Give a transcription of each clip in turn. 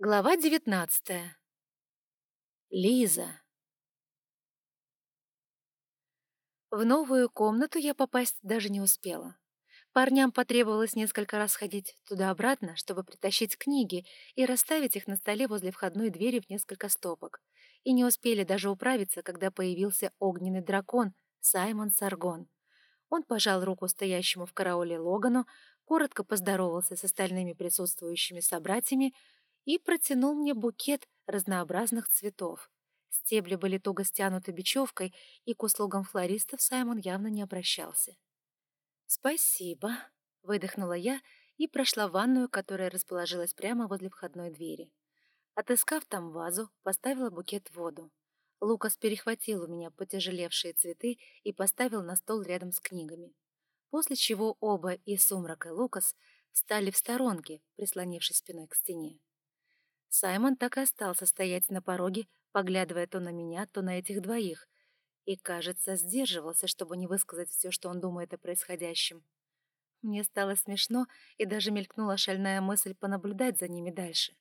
Глава девятнадцатая. Лиза. В новую комнату я попасть даже не успела. Парням потребовалось несколько раз ходить туда-обратно, чтобы притащить книги и расставить их на столе возле входной двери в несколько стопок. И не успели даже управиться, когда появился огненный дракон Саймон Саргон. Он пожал руку стоящему в карауле Логану, коротко поздоровался с остальными присутствующими собратьями и протянул мне букет разнообразных цветов. Стебли были туго стянуты бечевкой, и к услугам флористов Саймон явно не обращался. «Спасибо», — выдохнула я и прошла в ванную, которая расположилась прямо возле входной двери. Отыскав там вазу, поставила букет в воду. Лукас перехватил у меня потяжелевшие цветы и поставил на стол рядом с книгами. После чего оба, и Сумрак, и Лукас, встали в сторонке, прислонившись спиной к стене. Саймон так и остался стоять на пороге, поглядывая то на меня, то на этих двоих, и, кажется, сдерживался, чтобы не высказать все, что он думает о происходящем. Мне стало смешно, и даже мелькнула шальная мысль понаблюдать за ними дальше,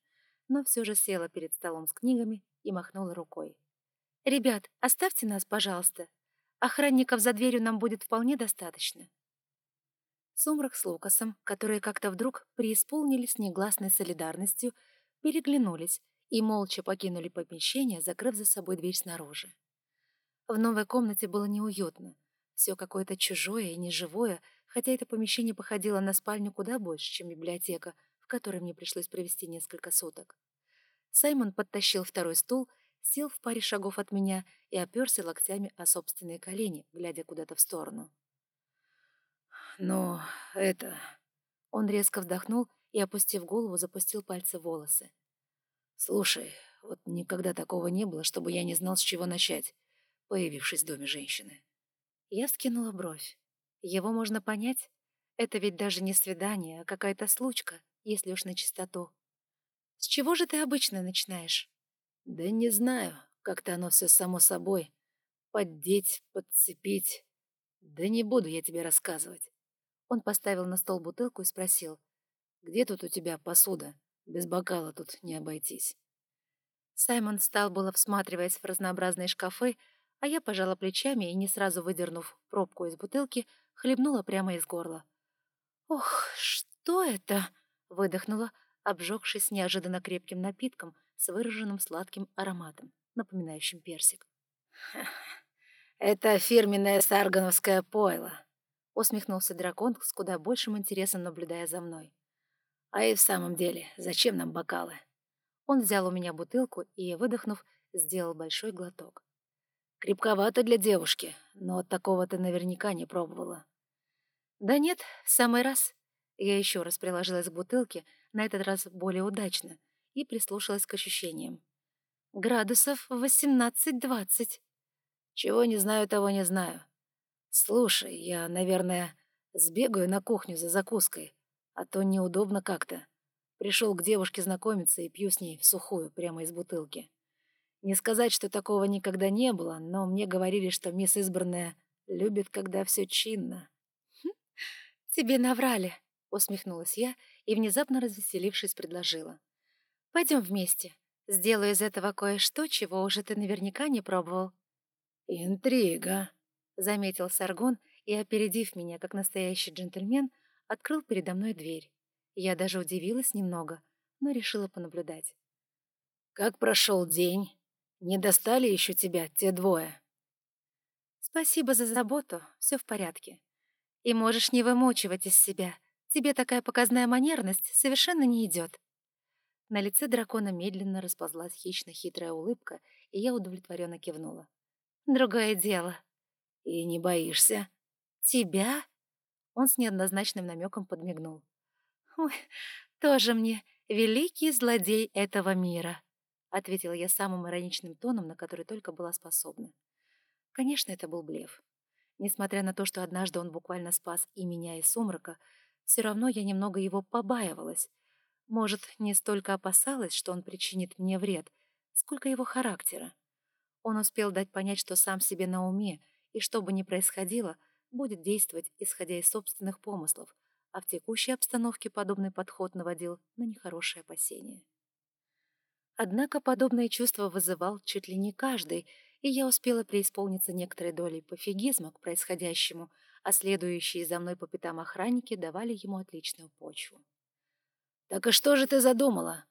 но все же села перед столом с книгами и махнула рукой. «Ребят, оставьте нас, пожалуйста. Охранников за дверью нам будет вполне достаточно». Сумрак с Лукасом, которые как-то вдруг преисполнились негласной солидарностью, переглянулись и молча покинули помещение, закрыв за собой дверь снаружи. В новой комнате было неуютно. Все какое-то чужое и неживое, хотя это помещение походило на спальню куда больше, чем библиотека, в которой мне пришлось провести несколько суток. Саймон подтащил второй стул, сел в паре шагов от меня и оперся локтями о собственные колени, глядя куда-то в сторону. «Но это...» Он резко вздохнул и, опустив голову, запустил пальцы в волосы. «Слушай, вот никогда такого не было, чтобы я не знал, с чего начать, появившись в доме женщины». Я скинула бровь. Его можно понять. Это ведь даже не свидание, а какая-то случка, если уж на чистоту. С чего же ты обычно начинаешь? Да не знаю, как-то оно все само собой. Поддеть, подцепить. Да не буду я тебе рассказывать. Он поставил на стол бутылку и спросил. «Где тут у тебя посуда? Без бокала тут не обойтись». Саймон встал было всматриваясь в разнообразные шкафы, а я пожала плечами и, не сразу выдернув пробку из бутылки, хлебнула прямо из горла. «Ох, что это?» — выдохнула, обжегшись неожиданно крепким напитком с выраженным сладким ароматом, напоминающим персик. «Это фирменное саргановское пойло», — усмехнулся дракон с куда большим интересом, наблюдая за мной. А и в самом деле, зачем нам бокалы? Он взял у меня бутылку и, выдохнув, сделал большой глоток. Крепковато для девушки, но такого ты наверняка не пробовала. Да нет, в самый раз. Я еще раз приложилась к бутылке, на этот раз более удачно, и прислушалась к ощущениям. Градусов восемнадцать-двадцать. Чего не знаю, того не знаю. Слушай, я, наверное, сбегаю на кухню за закуской, а то неудобно как-то. Пришел к девушке знакомиться и пью с ней в сухую, прямо из бутылки. Не сказать, что такого никогда не было, но мне говорили, что мисс Избранная любит, когда все чинно. Хм, «Тебе наврали», — усмехнулась я и, внезапно развеселившись, предложила. «Пойдем вместе. Сделаю из этого кое-что, чего уже ты наверняка не пробовал». «Интрига», — заметил Саргон и, опередив меня, как настоящий джентльмен, — открыл передо мной дверь. Я даже удивилась немного, но решила понаблюдать. «Как прошел день? Не достали еще тебя те двое?» «Спасибо за заботу, все в порядке. И можешь не вымучивать из себя. Тебе такая показная манерность совершенно не идет». На лице дракона медленно расползлась хищно-хитрая улыбка, и я удовлетворенно кивнула. «Другое дело». «И не боишься?» «Тебя?» Он с неоднозначным намеком подмигнул. «Ой, тоже мне великий злодей этого мира», — ответила я самым ироничным тоном, на который только была способна. Конечно, это был блеф. Несмотря на то, что однажды он буквально спас и меня, и сумрака, все равно я немного его побаивалась. Может, не столько опасалась, что он причинит мне вред, сколько его характера. Он успел дать понять, что сам себе на уме, и что бы ни происходило — будет действовать, исходя из собственных помыслов, а в текущей обстановке подобный подход наводил на нехорошее опасение. Однако подобное чувство вызывал чуть ли не каждый, и я успела преисполниться некоторой долей пофигизма к происходящему, а следующие за мной по пятам охранники давали ему отличную почву. «Так и что же ты задумала?»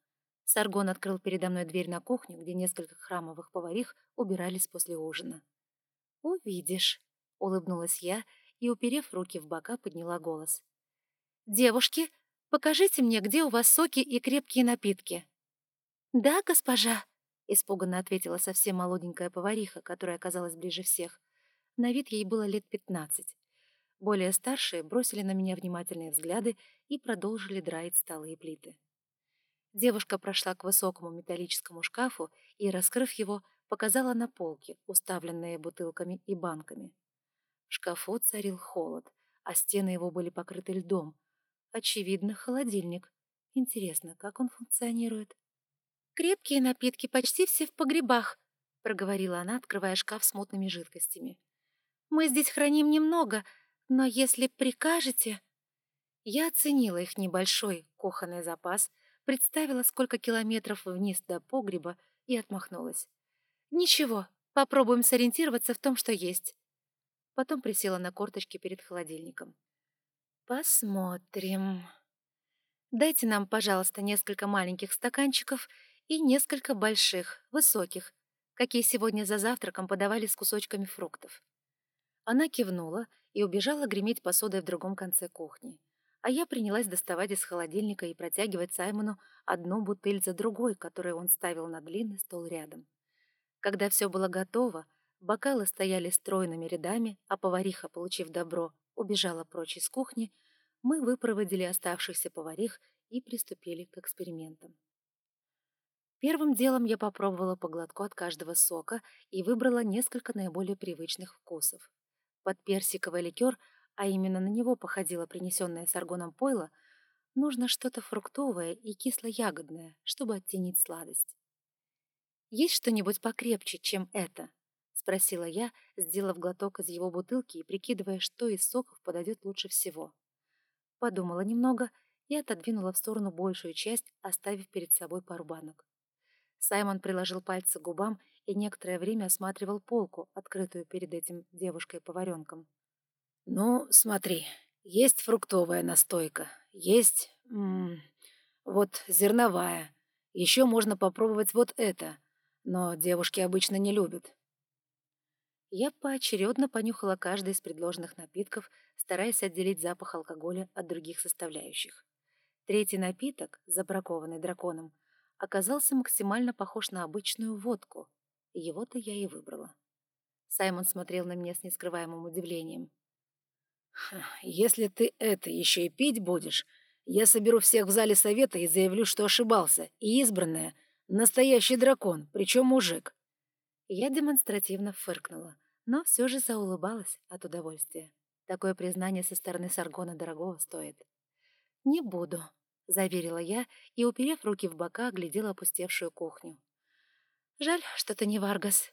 Саргон открыл передо мной дверь на кухню, где несколько храмовых поварих убирались после ужина. «Увидишь», — улыбнулась я и, уперев руки в бока, подняла голос. «Девушки, покажите мне, где у вас соки и крепкие напитки». «Да, госпожа», — испуганно ответила совсем молоденькая повариха, которая оказалась ближе всех. На вид ей было лет пятнадцать. Более старшие бросили на меня внимательные взгляды и продолжили драить столы и плиты. Девушка прошла к высокому металлическому шкафу и, раскрыв его, показала на полке, уставленные бутылками и банками. В шкафу царил холод, а стены его были покрыты льдом. Очевидно, холодильник. Интересно, как он функционирует? «Крепкие напитки почти все в погребах», — проговорила она, открывая шкаф с мутными жидкостями. «Мы здесь храним немного, но если прикажете...» Я оценила их небольшой кухонный запас, представила, сколько километров вниз до погреба, и отмахнулась. «Ничего, попробуем сориентироваться в том, что есть». Потом присела на корточки перед холодильником. «Посмотрим. Дайте нам, пожалуйста, несколько маленьких стаканчиков и несколько больших, высоких, какие сегодня за завтраком подавали с кусочками фруктов». Она кивнула и убежала греметь посудой в другом конце кухни. А я принялась доставать из холодильника и протягивать Саймону одну бутыль за другой, которую он ставил на длинный стол рядом. Когда все было готово, бокалы стояли стройными рядами, а повариха, получив добро, убежала прочь из кухни, мы выпроводили оставшихся поварих и приступили к экспериментам. Первым делом я попробовала по глотку от каждого сока и выбрала несколько наиболее привычных вкусов. Под персиковый ликер, а именно на него походило принесенное с аргоном пойло, нужно что-то фруктовое и кисло-ягодное, чтобы оттенить сладость. «Есть что-нибудь покрепче, чем это?» — спросила я, сделав глоток из его бутылки и прикидывая, что из соков подойдет лучше всего. Подумала немного и отодвинула в сторону большую часть, оставив перед собой пару банок. Саймон приложил пальцы к губам и некоторое время осматривал полку, открытую перед этим девушкой-поваренком. «Ну, смотри, есть фруктовая настойка, есть... М вот зерновая. Еще можно попробовать вот это но девушки обычно не любят. Я поочередно понюхала каждый из предложенных напитков, стараясь отделить запах алкоголя от других составляющих. Третий напиток, забракованный драконом, оказался максимально похож на обычную водку, его-то я и выбрала. Саймон смотрел на меня с нескрываемым удивлением. «Если ты это еще и пить будешь, я соберу всех в зале совета и заявлю, что ошибался, и избранная Настоящий дракон, причем мужик. Я демонстративно фыркнула, но все же заулыбалась от удовольствия. Такое признание со стороны Саргона дорогого стоит. «Не буду», — заверила я и, уперев руки в бока, глядела опустевшую кухню. «Жаль, что ты не Варгас».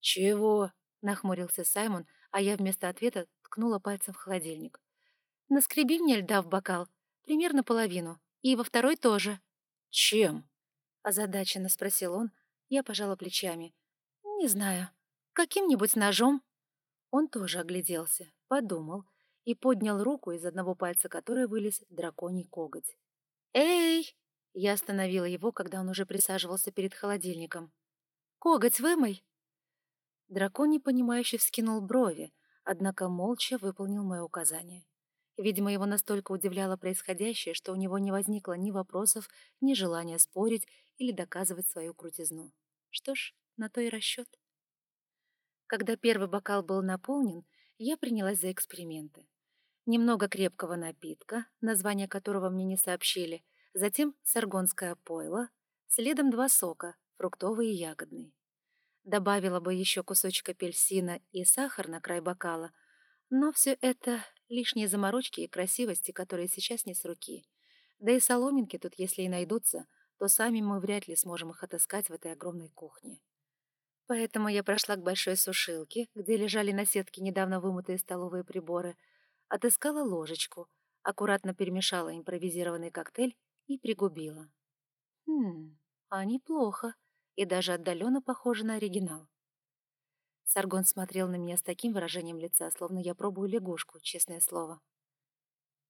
«Чего?» — нахмурился Саймон, а я вместо ответа ткнула пальцем в холодильник. «Наскреби мне льда в бокал, примерно половину, и во второй тоже». «Чем?» — озадаченно спросил он. Я пожала плечами. «Не знаю. Каким-нибудь ножом?» Он тоже огляделся, подумал и поднял руку, из одного пальца которой вылез драконий коготь. «Эй!» — я остановила его, когда он уже присаживался перед холодильником. «Коготь вымой!» Дракон непонимающе вскинул брови, однако молча выполнил мое указание. Видимо, его настолько удивляло происходящее, что у него не возникло ни вопросов, ни желания спорить или доказывать свою крутизну. Что ж, на то и расчет. Когда первый бокал был наполнен, я принялась за эксперименты. Немного крепкого напитка, название которого мне не сообщили, затем саргонское пойло, следом два сока, фруктовый и ягодный. Добавила бы еще кусочек апельсина и сахар на край бокала, но все это лишние заморочки и красивости, которые сейчас не с руки. Да и соломинки тут, если и найдутся, то сами мы вряд ли сможем их отыскать в этой огромной кухне. Поэтому я прошла к большой сушилке, где лежали на сетке недавно вымытые столовые приборы, отыскала ложечку, аккуратно перемешала импровизированный коктейль и пригубила. Хм, а неплохо, и даже отдаленно похоже на оригинал. Саргон смотрел на меня с таким выражением лица, словно я пробую лягушку, честное слово.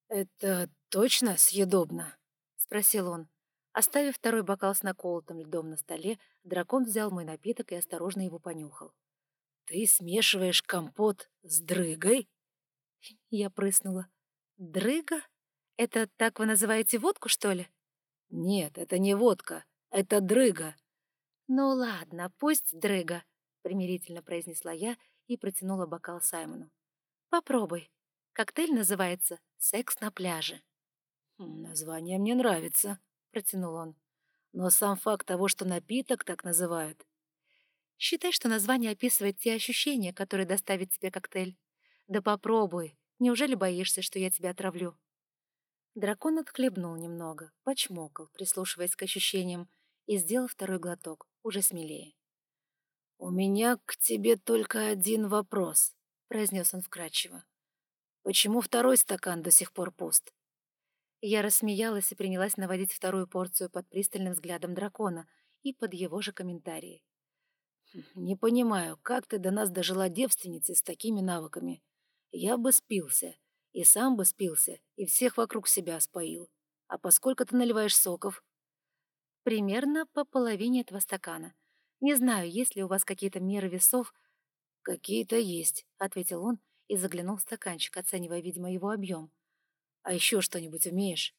«Это точно съедобно?» — спросил он. Оставив второй бокал с наколотым льдом на столе, дракон взял мой напиток и осторожно его понюхал. «Ты смешиваешь компот с дрыгой?» Я прыснула. «Дрыга? Это так вы называете водку, что ли?» «Нет, это не водка, это дрыга». «Ну ладно, пусть дрыга», — примирительно произнесла я и протянула бокал Саймону. «Попробуй. Коктейль называется «Секс на пляже». «Название мне нравится», — протянул он. «Но сам факт того, что напиток так называют...» «Считай, что название описывает те ощущения, которые доставит тебе коктейль. Да попробуй. Неужели боишься, что я тебя отравлю?» Дракон отхлебнул немного, почмокал, прислушиваясь к ощущениям, и сделал второй глоток, уже смелее. «У меня к тебе только один вопрос», — произнес он вкрадчиво. «Почему второй стакан до сих пор пуст?» Я рассмеялась и принялась наводить вторую порцию под пристальным взглядом дракона и под его же комментарии. «Хм, «Не понимаю, как ты до нас дожила девственницей с такими навыками? Я бы спился, и сам бы спился, и всех вокруг себя споил. А поскольку ты наливаешь соков?» «Примерно по половине этого стакана. Не знаю, есть ли у вас какие-то меры весов. Какие-то есть, ответил он и заглянул в стаканчик, оценивая, видимо, его объем. А еще что-нибудь умеешь?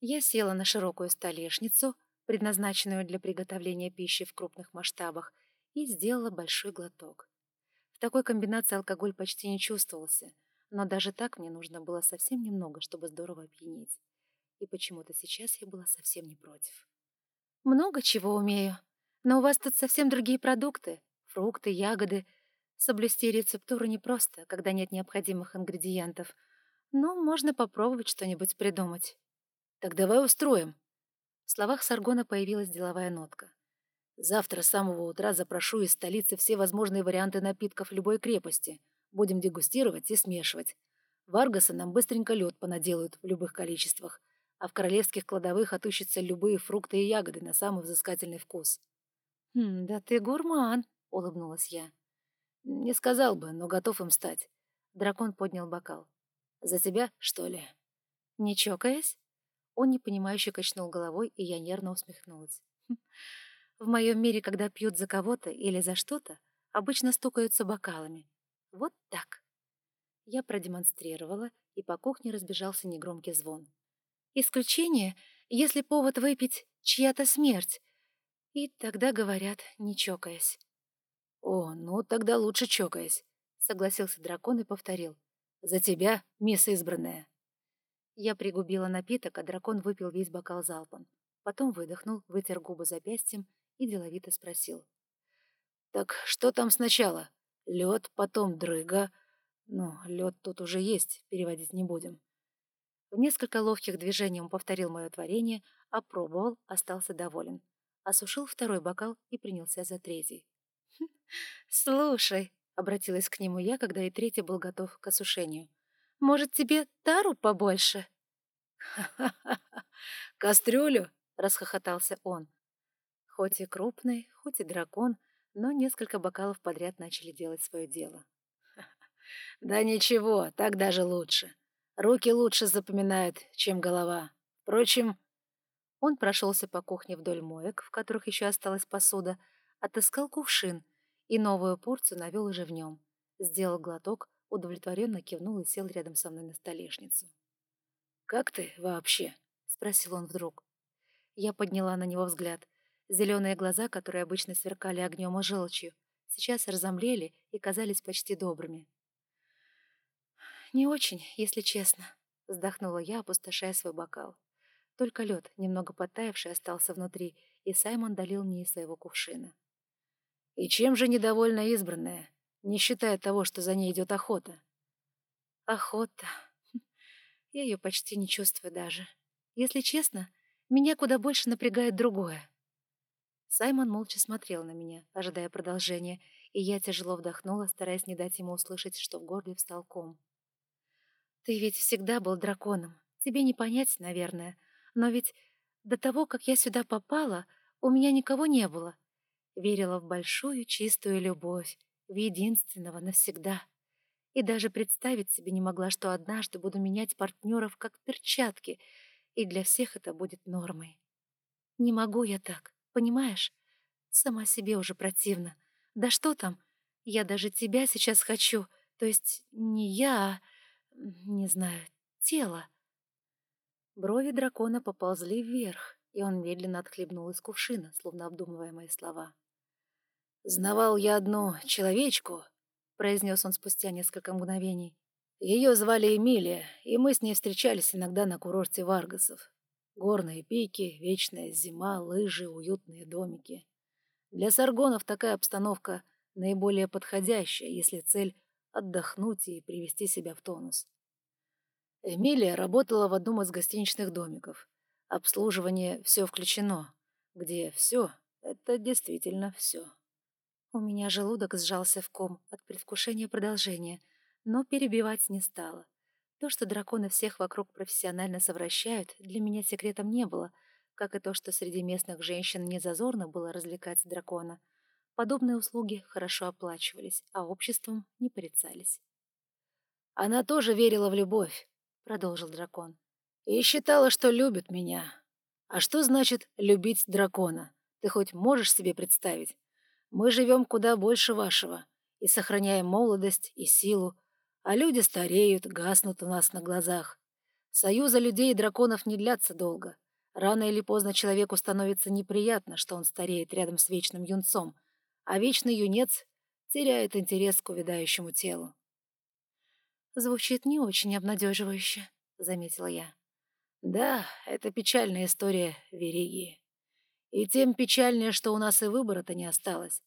Я села на широкую столешницу, предназначенную для приготовления пищи в крупных масштабах, и сделала большой глоток. В такой комбинации алкоголь почти не чувствовался, но даже так мне нужно было совсем немного, чтобы здорово опьянеть. И почему-то сейчас я была совсем не против. «Много чего умею», но у вас тут совсем другие продукты. Фрукты, ягоды. Соблюсти рецептуру непросто, когда нет необходимых ингредиентов. Но можно попробовать что-нибудь придумать. Так давай устроим. В словах Саргона появилась деловая нотка. Завтра с самого утра запрошу из столицы все возможные варианты напитков любой крепости. Будем дегустировать и смешивать. Варгасы нам быстренько лед понаделают в любых количествах, а в королевских кладовых отыщутся любые фрукты и ягоды на самый взыскательный вкус. «Хм, да ты гурман», — улыбнулась я. «Не сказал бы, но готов им стать». Дракон поднял бокал. «За тебя, что ли?» «Не чокаясь?» Он непонимающе качнул головой, и я нервно усмехнулась. Хм, «В моем мире, когда пьют за кого-то или за что-то, обычно стукаются бокалами. Вот так». Я продемонстрировала, и по кухне разбежался негромкий звон. «Исключение, если повод выпить чья-то смерть, и тогда говорят, не чокаясь. «О, ну тогда лучше чокаясь», — согласился дракон и повторил. «За тебя, мисс избранная». Я пригубила напиток, а дракон выпил весь бокал залпом. Потом выдохнул, вытер губы запястьем и деловито спросил. «Так что там сначала? Лед, потом дрыга. Ну, лед тут уже есть, переводить не будем». В несколько ловких движений он повторил мое творение, опробовал, остался доволен осушил второй бокал и принялся за третий. «Хм, «Слушай», — обратилась к нему я, когда и третий был готов к осушению, «может, тебе тару побольше?» «Ха-ха-ха! Кастрюлю?» — расхохотался он. Хоть и крупный, хоть и дракон, но несколько бокалов подряд начали делать свое дело. «Да ничего, так даже лучше. Руки лучше запоминают, чем голова. Впрочем, он прошелся по кухне вдоль моек, в которых еще осталась посуда, отыскал кувшин и новую порцию навел уже в нем. Сделал глоток, удовлетворенно кивнул и сел рядом со мной на столешницу. «Как ты вообще?» — спросил он вдруг. Я подняла на него взгляд. Зеленые глаза, которые обычно сверкали огнем и желчью, сейчас разомлели и казались почти добрыми. «Не очень, если честно», — вздохнула я, опустошая свой бокал. Только лед, немного подтаявший, остался внутри, и Саймон долил мне из своего кувшина. «И чем же недовольна избранная, не считая того, что за ней идет охота?» «Охота. Я ее почти не чувствую даже. Если честно, меня куда больше напрягает другое». Саймон молча смотрел на меня, ожидая продолжения, и я тяжело вдохнула, стараясь не дать ему услышать, что в горле встал ком. «Ты ведь всегда был драконом. Тебе не понять, наверное, но ведь до того, как я сюда попала, У меня никого не было. Верила в большую чистую любовь, в единственного навсегда. И даже представить себе не могла, что однажды буду менять партнеров как перчатки, и для всех это будет нормой. Не могу я так, понимаешь? Сама себе уже противно. Да что там, я даже тебя сейчас хочу, то есть не я, а, не знаю, тело. Брови дракона поползли вверх, и он медленно отхлебнул из кувшина, словно обдумывая мои слова. «Знавал я одну человечку», — произнес он спустя несколько мгновений. «Ее звали Эмилия, и мы с ней встречались иногда на курорте Варгасов. Горные пики, вечная зима, лыжи, уютные домики. Для саргонов такая обстановка наиболее подходящая, если цель — отдохнуть и привести себя в тонус. Эмилия работала в одном из гостиничных домиков. Обслуживание «все включено», где все — это действительно все. У меня желудок сжался в ком от предвкушения продолжения, но перебивать не стала. То, что драконы всех вокруг профессионально совращают, для меня секретом не было, как и то, что среди местных женщин не зазорно было развлекать дракона — Подобные услуги хорошо оплачивались, а обществом не порицались. «Она тоже верила в любовь», — продолжил дракон, — «и считала, что любит меня. А что значит любить дракона? Ты хоть можешь себе представить? Мы живем куда больше вашего и сохраняем молодость и силу, а люди стареют, гаснут у нас на глазах. Союза людей и драконов не длятся долго. Рано или поздно человеку становится неприятно, что он стареет рядом с вечным юнцом, а вечный юнец теряет интерес к увядающему телу. «Звучит не очень обнадеживающе», — заметила я. «Да, это печальная история Веригии. И тем печальнее, что у нас и выбора-то не осталось.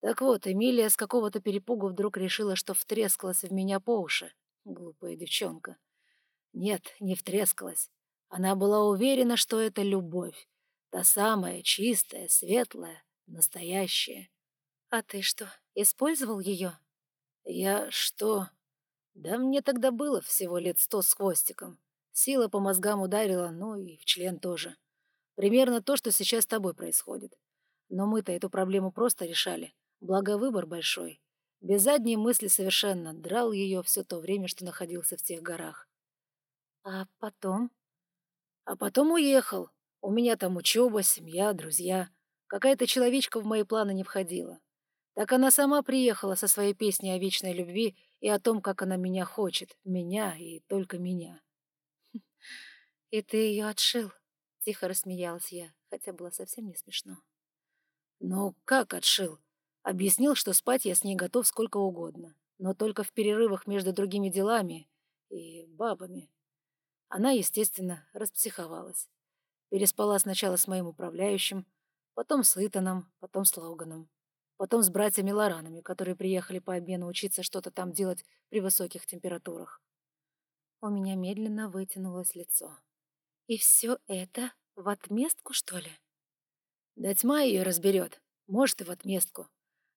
Так вот, Эмилия с какого-то перепугу вдруг решила, что втрескалась в меня по уши. Глупая девчонка. Нет, не втрескалась. Она была уверена, что это любовь. Та самая, чистая, светлая, настоящее. А ты что, использовал ее? Я что? Да мне тогда было всего лет сто с хвостиком. Сила по мозгам ударила, ну и в член тоже. Примерно то, что сейчас с тобой происходит. Но мы-то эту проблему просто решали. Благо выбор большой. Без задней мысли совершенно драл ее все то время, что находился в тех горах. А потом? А потом уехал. У меня там учеба, семья, друзья. Какая-то человечка в мои планы не входила. Так она сама приехала со своей песней о вечной любви и о том, как она меня хочет, меня и только меня. «И ты ее отшил?» — тихо рассмеялась я, хотя было совсем не смешно. «Ну, как отшил?» Объяснил, что спать я с ней готов сколько угодно, но только в перерывах между другими делами и бабами. Она, естественно, распсиховалась. Переспала сначала с моим управляющим, потом с Итаном, потом с Логаном, потом с братьями Лоранами, которые приехали по обмену учиться что-то там делать при высоких температурах. У меня медленно вытянулось лицо. И все это в отместку, что ли? Да тьма ее разберет, может и в отместку.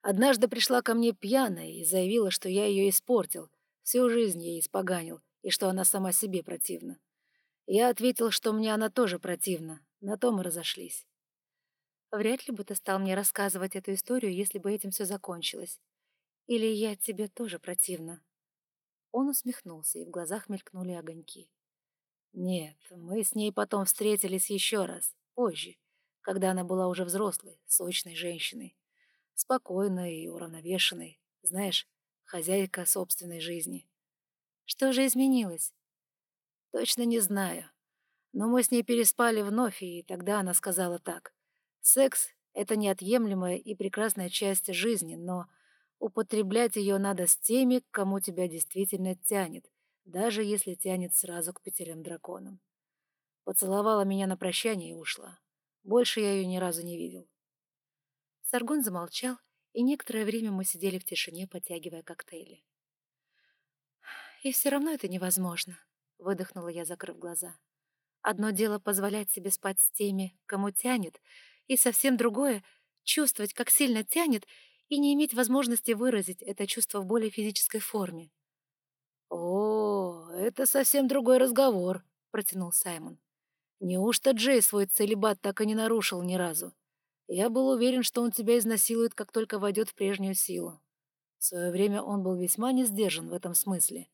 Однажды пришла ко мне пьяная и заявила, что я ее испортил, всю жизнь ей испоганил, и что она сама себе противна. Я ответил, что мне она тоже противна, на том и разошлись. Вряд ли бы ты стал мне рассказывать эту историю, если бы этим все закончилось. Или я тебе тоже противна?» Он усмехнулся, и в глазах мелькнули огоньки. «Нет, мы с ней потом встретились еще раз, позже, когда она была уже взрослой, сочной женщиной, спокойной и уравновешенной, знаешь, хозяйка собственной жизни». «Что же изменилось?» «Точно не знаю. Но мы с ней переспали вновь, и тогда она сказала так. Секс — это неотъемлемая и прекрасная часть жизни, но употреблять ее надо с теми, к кому тебя действительно тянет, даже если тянет сразу к пятерым драконам. Поцеловала меня на прощание и ушла. Больше я ее ни разу не видел. Саргон замолчал, и некоторое время мы сидели в тишине, потягивая коктейли. «И все равно это невозможно», — выдохнула я, закрыв глаза. «Одно дело позволять себе спать с теми, кому тянет, и совсем другое — чувствовать, как сильно тянет, и не иметь возможности выразить это чувство в более физической форме. «О, это совсем другой разговор», — протянул Саймон. Неужто Джей свой целебат так и не нарушил ни разу? Я был уверен, что он тебя изнасилует, как только войдет в прежнюю силу. В свое время он был весьма не сдержан в этом смысле.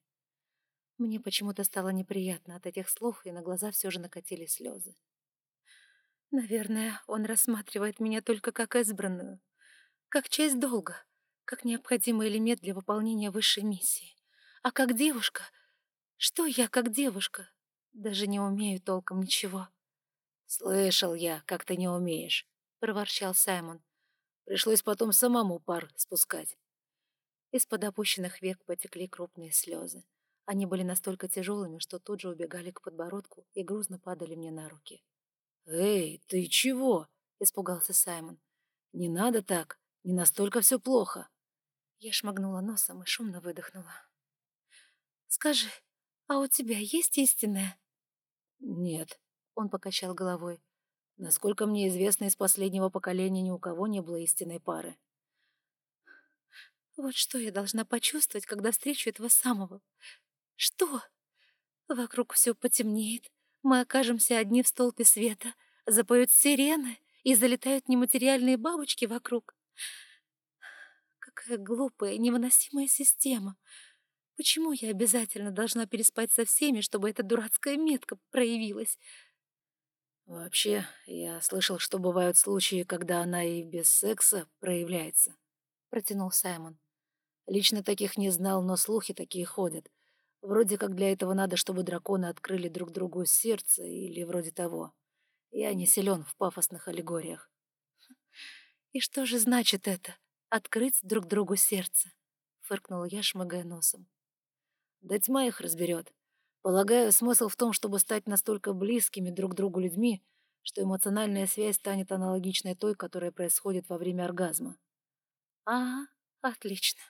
Мне почему-то стало неприятно от этих слов, и на глаза все же накатили слезы. Наверное, он рассматривает меня только как избранную, как часть долга, как необходимый элемент для выполнения высшей миссии. А как девушка... Что я как девушка? Даже не умею толком ничего. «Слышал я, как ты не умеешь», — проворчал Саймон. «Пришлось потом самому пар спускать». Из-под опущенных век потекли крупные слезы. Они были настолько тяжелыми, что тут же убегали к подбородку и грузно падали мне на руки. «Эй, ты чего?» — испугался Саймон. «Не надо так, не настолько все плохо». Я шмыгнула носом и шумно выдохнула. «Скажи, а у тебя есть истинная?» «Нет», — он покачал головой. «Насколько мне известно, из последнего поколения ни у кого не было истинной пары». «Вот что я должна почувствовать, когда встречу этого самого? Что? Вокруг все потемнеет, мы окажемся одни в столпе света, запоют сирены и залетают нематериальные бабочки вокруг. Какая глупая, невыносимая система. Почему я обязательно должна переспать со всеми, чтобы эта дурацкая метка проявилась? Вообще, я слышал, что бывают случаи, когда она и без секса проявляется, протянул Саймон. Лично таких не знал, но слухи такие ходят. Вроде как для этого надо, чтобы драконы открыли друг другу сердце или вроде того. Я не силен в пафосных аллегориях. «И что же значит это? Открыть друг другу сердце?» — фыркнула я, шмыгая носом. «Да тьма их разберет. Полагаю, смысл в том, чтобы стать настолько близкими друг другу людьми, что эмоциональная связь станет аналогичной той, которая происходит во время оргазма». «Ага, отлично.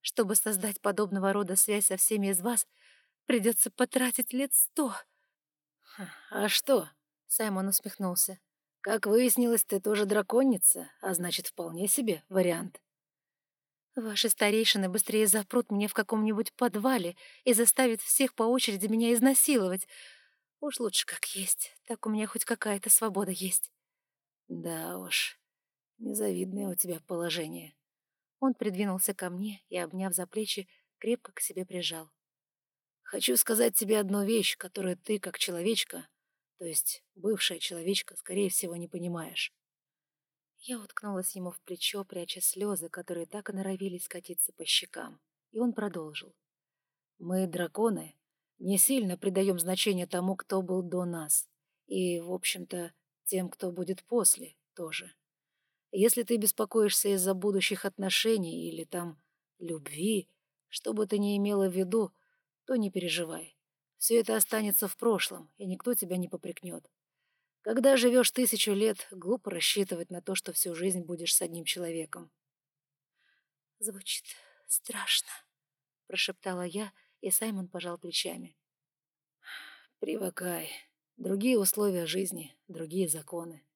Чтобы создать подобного рода связь со всеми из вас, придется потратить лет сто. «А что?» — Саймон усмехнулся. «Как выяснилось, ты тоже драконница, а значит, вполне себе вариант». «Ваши старейшины быстрее запрут меня в каком-нибудь подвале и заставят всех по очереди меня изнасиловать. Уж лучше как есть, так у меня хоть какая-то свобода есть». «Да уж, незавидное у тебя положение», он придвинулся ко мне и, обняв за плечи, крепко к себе прижал. «Хочу сказать тебе одну вещь, которую ты, как человечка, то есть бывшая человечка, скорее всего, не понимаешь». Я уткнулась ему в плечо, пряча слезы, которые так и норовились скатиться по щекам, и он продолжил. «Мы, драконы, не сильно придаем значение тому, кто был до нас, и, в общем-то, тем, кто будет после, тоже. Если ты беспокоишься из-за будущих отношений или там любви, что бы ты ни имела в виду, то не переживай. Все это останется в прошлом, и никто тебя не попрекнет. Когда живешь тысячу лет, глупо рассчитывать на то, что всю жизнь будешь с одним человеком. «Звучит страшно», — прошептала я, и Саймон пожал плечами. «Привыкай. Другие условия жизни, другие законы.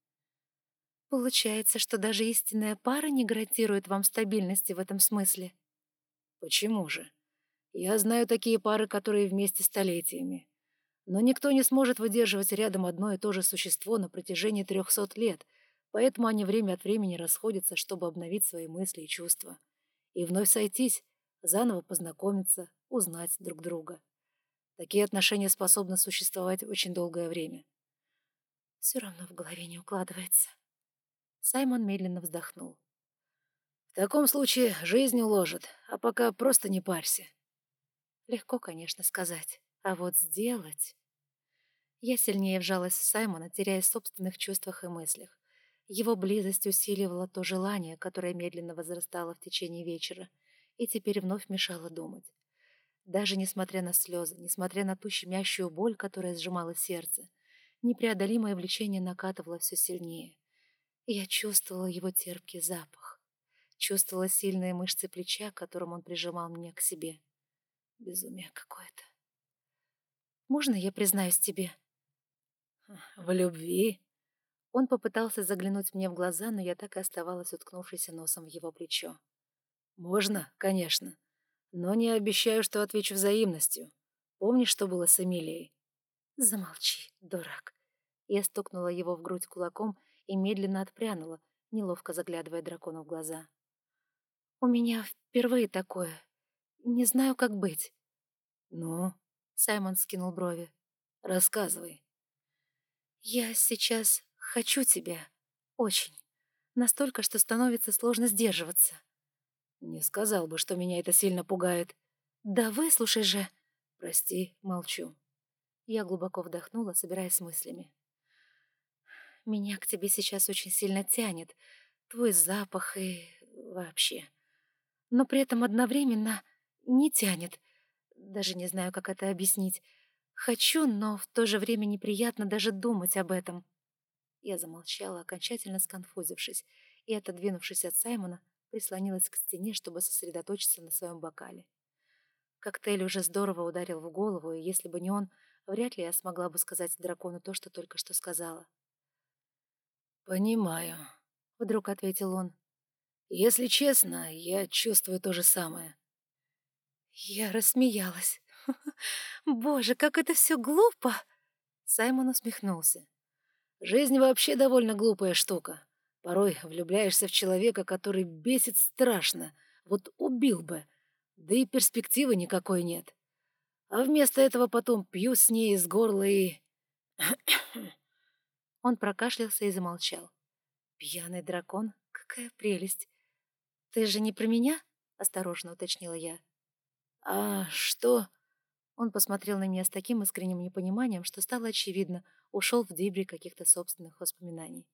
Получается, что даже истинная пара не гарантирует вам стабильности в этом смысле. Почему же? Я знаю такие пары, которые вместе столетиями. Но никто не сможет выдерживать рядом одно и то же существо на протяжении трехсот лет, поэтому они время от времени расходятся, чтобы обновить свои мысли и чувства. И вновь сойтись, заново познакомиться, узнать друг друга. Такие отношения способны существовать очень долгое время. Все равно в голове не укладывается. Саймон медленно вздохнул. «В таком случае жизнь уложит, а пока просто не парься». Легко, конечно, сказать, а вот сделать... Я сильнее вжалась в Саймона, теряя в собственных чувствах и мыслях. Его близость усиливала то желание, которое медленно возрастало в течение вечера, и теперь вновь мешало думать. Даже несмотря на слезы, несмотря на ту щемящую боль, которая сжимала сердце, непреодолимое влечение накатывало все сильнее. Я чувствовала его терпкий запах. Чувствовала сильные мышцы плеча, которым он прижимал меня к себе. Безумие какое-то. «Можно я признаюсь тебе?» «В любви?» Он попытался заглянуть мне в глаза, но я так и оставалась уткнувшейся носом в его плечо. «Можно, конечно. Но не обещаю, что отвечу взаимностью. Помнишь, что было с Эмилией?» «Замолчи, дурак. Я стукнула его в грудь кулаком и медленно отпрянула, неловко заглядывая дракону в глаза. «У меня впервые такое. Не знаю, как быть». «Ну?» — Саймон скинул брови. «Рассказывай». «Я сейчас хочу тебя. Очень. Настолько, что становится сложно сдерживаться». «Не сказал бы, что меня это сильно пугает». «Да выслушай же». «Прости, молчу». Я глубоко вдохнула, собираясь с мыслями. «Меня к тебе сейчас очень сильно тянет. Твой запах и... вообще. Но при этом одновременно не тянет. Даже не знаю, как это объяснить. Хочу, но в то же время неприятно даже думать об этом». Я замолчала, окончательно сконфузившись, и, отодвинувшись от Саймона, прислонилась к стене, чтобы сосредоточиться на своем бокале. Коктейль уже здорово ударил в голову, и если бы не он, вряд ли я смогла бы сказать дракону то, что только что сказала. «Понимаю», — вдруг ответил он. «Если честно, я чувствую то же самое». Я рассмеялась. «Боже, как это все глупо!» Саймон усмехнулся. «Жизнь вообще довольно глупая штука. Порой влюбляешься в человека, который бесит страшно. Вот убил бы, да и перспективы никакой нет. А вместо этого потом пью с ней из горла и... Он прокашлялся и замолчал. «Пьяный дракон? Какая прелесть! Ты же не про меня?» — осторожно уточнила я. «А что?» Он посмотрел на меня с таким искренним непониманием, что стало очевидно, ушел в дебри каких-то собственных воспоминаний.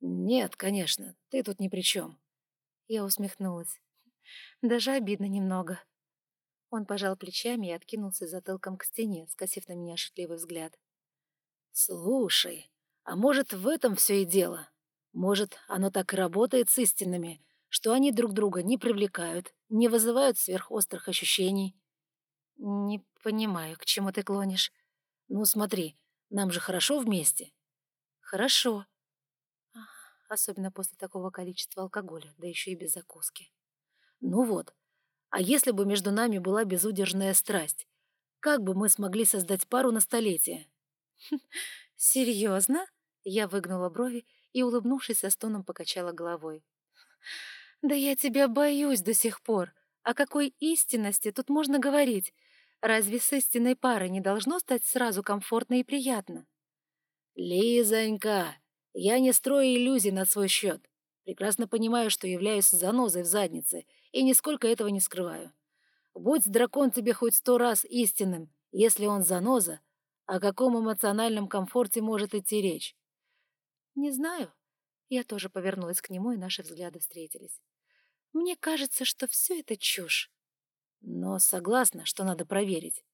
«Нет, конечно, ты тут ни при чем». Я усмехнулась. Даже обидно немного. Он пожал плечами и откинулся затылком к стене, скосив на меня шутливый взгляд. «Слушай, а может, в этом все и дело? Может, оно так и работает с истинными, что они друг друга не привлекают, не вызывают сверхострых ощущений?» «Не понимаю, к чему ты клонишь?» «Ну, смотри, нам же хорошо вместе?» «Хорошо. Особенно после такого количества алкоголя, да еще и без закуски». Ну вот, а если бы между нами была безудержная страсть, как бы мы смогли создать пару на столетие? Серьезно? Я выгнула брови и, улыбнувшись со стоном, покачала головой. Да я тебя боюсь до сих пор. О какой истинности тут можно говорить? Разве с истинной парой не должно стать сразу комфортно и приятно? Лизонька, я не строю иллюзий на свой счет. Прекрасно понимаю, что являюсь занозой в заднице — и нисколько этого не скрываю. Будь дракон тебе хоть сто раз истинным, если он заноза, о каком эмоциональном комфорте может идти речь? Не знаю. Я тоже повернулась к нему, и наши взгляды встретились. Мне кажется, что все это чушь. Но согласна, что надо проверить.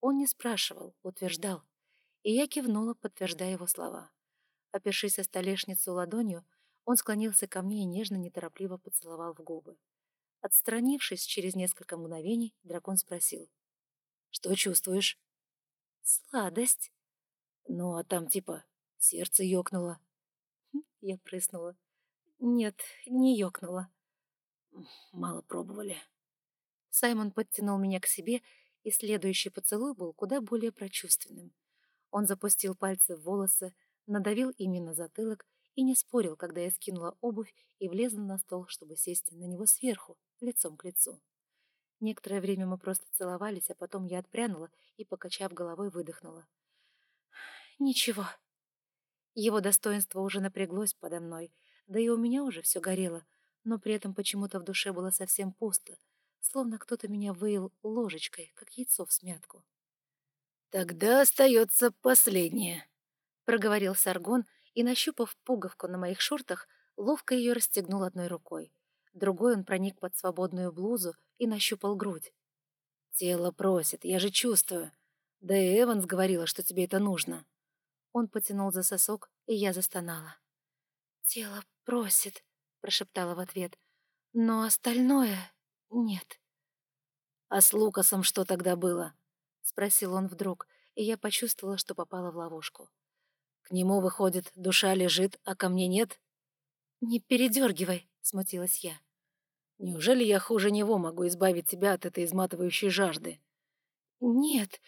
Он не спрашивал, утверждал. И я кивнула, подтверждая его слова. Опершись о столешницу ладонью, он склонился ко мне и нежно, неторопливо поцеловал в губы. Отстранившись через несколько мгновений, дракон спросил. «Что чувствуешь?» «Сладость». «Ну, а там типа сердце ёкнуло». Хм, я прыснула. «Нет, не ёкнуло». «Мало пробовали». Саймон подтянул меня к себе, и следующий поцелуй был куда более прочувственным. Он запустил пальцы в волосы, надавил ими на затылок и не спорил, когда я скинула обувь и влезла на стол, чтобы сесть на него сверху, лицом к лицу. Некоторое время мы просто целовались, а потом я отпрянула и, покачав головой, выдохнула. «Ничего». Его достоинство уже напряглось подо мной, да и у меня уже все горело, но при этом почему-то в душе было совсем пусто, словно кто-то меня выил ложечкой, как яйцо в смятку. «Тогда остается последнее», — проговорил Саргон и, нащупав пуговку на моих шортах, ловко ее расстегнул одной рукой. Другой он проник под свободную блузу и нащупал грудь. «Тело просит, я же чувствую. Да и Эванс говорила, что тебе это нужно». Он потянул за сосок, и я застонала. «Тело просит», — прошептала в ответ. «Но остальное нет». «А с Лукасом что тогда было?» — спросил он вдруг, и я почувствовала, что попала в ловушку. К нему, выходит, душа лежит, а ко мне нет? Не передергивай, смутилась я. Неужели я хуже него могу избавить тебя от этой изматывающей жажды? Нет.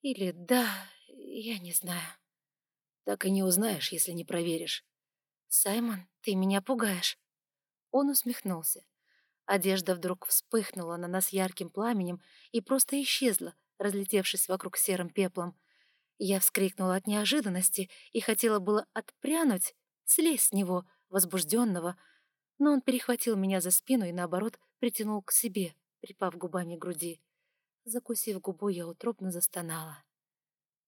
Или да, я не знаю. Так и не узнаешь, если не проверишь. «Саймон, ты меня пугаешь». Он усмехнулся. Одежда вдруг вспыхнула на нас ярким пламенем и просто исчезла, разлетевшись вокруг серым пеплом. Я вскрикнула от неожиданности и хотела было отпрянуть, слезть с него, возбужденного, но он перехватил меня за спину и, наоборот, притянул к себе, припав губами к груди. Закусив губу, я утробно застонала.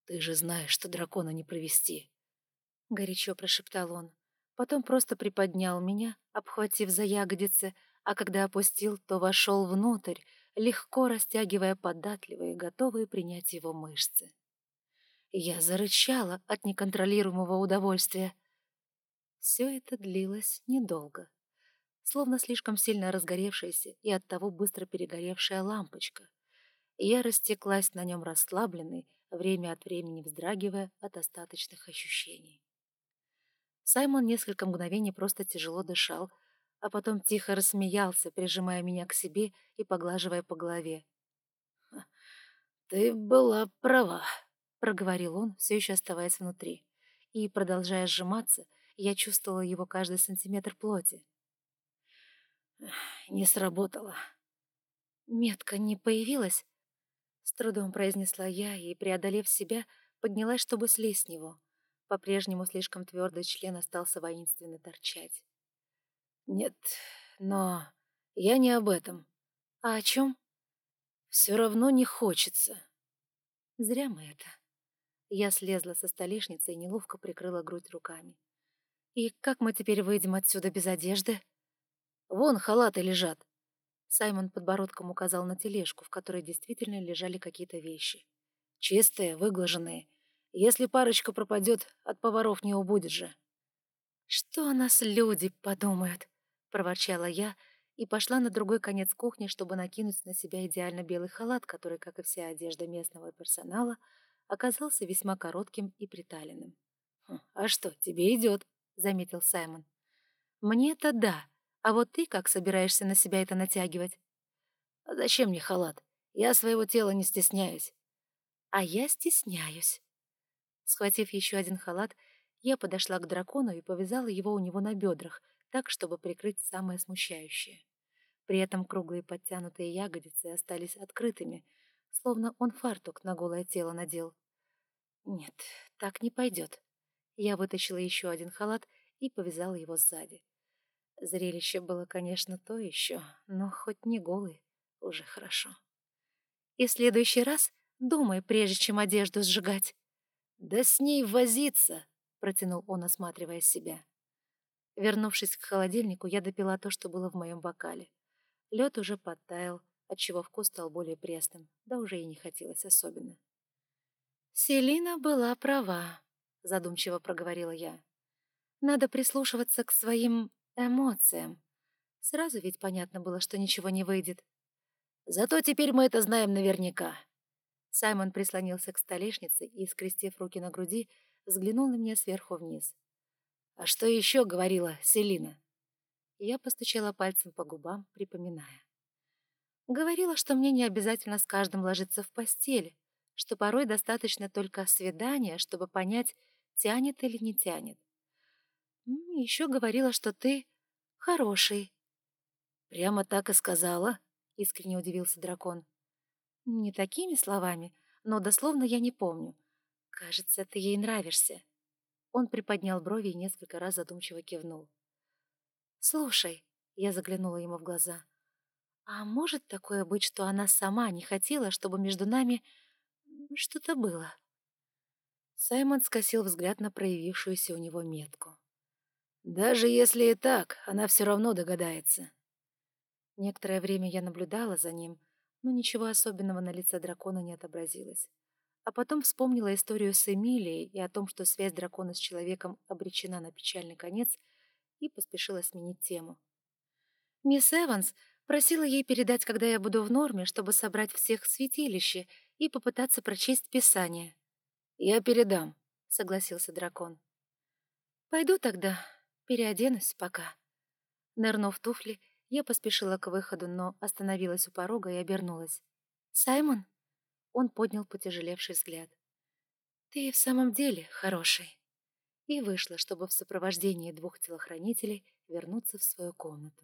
«Ты же знаешь, что дракона не провести!» — горячо прошептал он. Потом просто приподнял меня, обхватив за ягодицы, а когда опустил, то вошел внутрь, легко растягивая податливые, готовые принять его мышцы. Я зарычала от неконтролируемого удовольствия. Все это длилось недолго. Словно слишком сильно разгоревшаяся и оттого быстро перегоревшая лампочка. Я растеклась на нем расслабленной, время от времени вздрагивая от остаточных ощущений. Саймон несколько мгновений просто тяжело дышал, а потом тихо рассмеялся, прижимая меня к себе и поглаживая по голове. «Ты была права», проговорил он, все еще оставаясь внутри. И, продолжая сжиматься, я чувствовала его каждый сантиметр плоти. «Не сработало». «Метка не появилась?» С трудом произнесла я и, преодолев себя, поднялась, чтобы слезть с него. По-прежнему слишком твердый член остался воинственно торчать. «Нет, но я не об этом». «А о чем?» «Все равно не хочется». «Зря мы это». Я слезла со столешницы и неловко прикрыла грудь руками. «И как мы теперь выйдем отсюда без одежды?» «Вон халаты лежат». Саймон подбородком указал на тележку, в которой действительно лежали какие-то вещи. «Чистые, выглаженные. Если парочка пропадет, от поваров не убудет же». «Что о нас люди подумают?» — проворчала я и пошла на другой конец кухни, чтобы накинуть на себя идеально белый халат, который, как и вся одежда местного персонала, — оказался весьма коротким и приталенным. «Хм, «А что, тебе идет?» — заметил Саймон. «Мне-то да. А вот ты как собираешься на себя это натягивать?» «А зачем мне халат? Я своего тела не стесняюсь». «А я стесняюсь». Схватив еще один халат, я подошла к дракону и повязала его у него на бедрах, так, чтобы прикрыть самое смущающее. При этом круглые подтянутые ягодицы остались открытыми, словно он фартук на голое тело надел. Нет, так не пойдет. Я вытащила еще один халат и повязала его сзади. Зрелище было, конечно, то еще, но хоть не голый, уже хорошо. И в следующий раз думай, прежде чем одежду сжигать. «Да с ней возиться!» — протянул он, осматривая себя. Вернувшись к холодильнику, я допила то, что было в моем бокале. Лед уже подтаял, отчего вкус стал более пресным, да уже и не хотелось особенно. «Селина была права», — задумчиво проговорила я. «Надо прислушиваться к своим эмоциям. Сразу ведь понятно было, что ничего не выйдет». «Зато теперь мы это знаем наверняка». Саймон прислонился к столешнице и, скрестив руки на груди, взглянул на меня сверху вниз. «А что еще говорила Селина?» Я постучала пальцем по губам, припоминая. Говорила, что мне не обязательно с каждым ложиться в постели, что порой достаточно только свидания, чтобы понять, тянет или не тянет. Еще говорила, что ты хороший. Прямо так и сказала, искренне удивился дракон. Не такими словами, но дословно я не помню. Кажется, ты ей нравишься. Он приподнял брови и несколько раз задумчиво кивнул. «Слушай», — я заглянула ему в глаза, — а может такое быть, что она сама не хотела, чтобы между нами что-то было? Саймон скосил взгляд на проявившуюся у него метку. «Даже если и так, она все равно догадается». Некоторое время я наблюдала за ним, но ничего особенного на лице дракона не отобразилось. А потом вспомнила историю с Эмилией и о том, что связь дракона с человеком обречена на печальный конец, и поспешила сменить тему. «Мисс Эванс Просила ей передать, когда я буду в норме, чтобы собрать всех в святилище и попытаться прочесть Писание. «Я передам», — согласился дракон. «Пойду тогда, переоденусь пока». Нырнув туфли, я поспешила к выходу, но остановилась у порога и обернулась. «Саймон?» Он поднял потяжелевший взгляд. «Ты в самом деле хороший». и вышла, чтобы в сопровождении двух телохранителей вернуться в свою комнату.